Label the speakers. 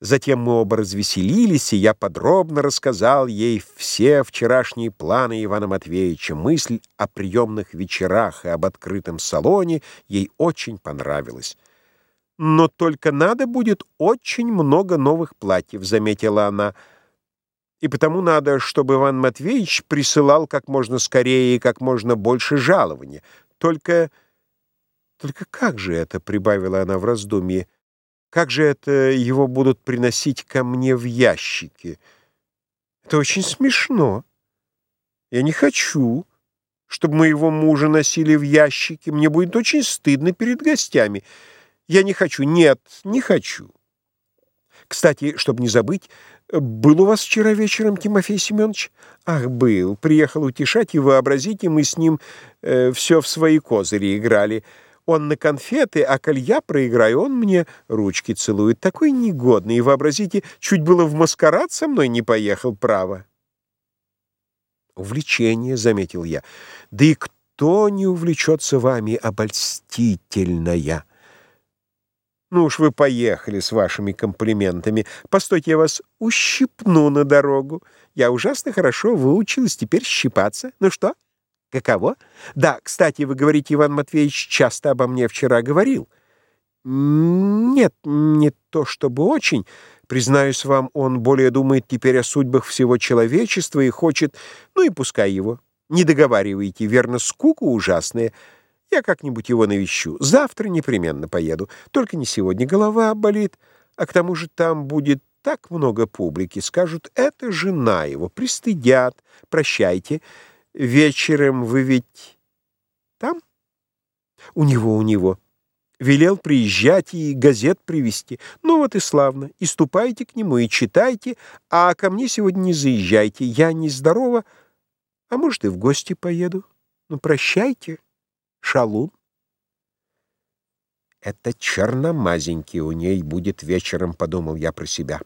Speaker 1: Затем мы оба развеселились, и я подробно рассказал ей все вчерашние планы Ивана Матвеевича. Мысль о приемных вечерах и об открытом салоне ей очень понравилась. «Но только надо будет очень много новых платьев», — заметила она. «И потому надо, чтобы Иван Матвеевич присылал как можно скорее и как можно больше жалования. Только... только как же это?» — прибавила она в раздумье. Как же это его будут приносить ко мне в ящике? Это очень смешно. Я не хочу, чтобы моего мужа носили в ящике. Мне будет очень стыдно перед гостями. Я не хочу. Нет, не хочу. Кстати, чтобы не забыть, был у вас вчера вечером Тимофей Семенович? Ах, был. Приехал утешать, и вообразите, мы с ним э, все в свои козыри играли. Он на конфеты, а коль я проиграю, он мне ручки целует. Такой негодный. Вообразите, чуть было в маскарад со мной не поехал, право. Увлечение, — заметил я. Да и кто не увлечется вами, обольстительная? Ну уж вы поехали с вашими комплиментами. Постойте, я вас ущипну на дорогу. Я ужасно хорошо выучилась теперь щипаться. Ну что? — Каково? Да, кстати, вы говорите, Иван Матвеевич часто обо мне вчера говорил. Нет, не то чтобы очень. Признаюсь вам, он более думает теперь о судьбах всего человечества и хочет... Ну и пускай его. Не договаривайте, верно, скука ужасная. Я как-нибудь его навещу. Завтра непременно поеду. Только не сегодня. Голова болит. А к тому же там будет так много публики. Скажут, это жена его. Пристыдят. Прощайте. Вечером вы ведь там? У него, у него. Велел приезжать и газет привезти. Ну вот и славно. И ступайте к нему, и читайте, а ко мне сегодня не заезжайте. Я нездорова, а может, и в гости поеду. Ну, прощайте, шалун. Это черномазенький у ней будет вечером, подумал я про себя.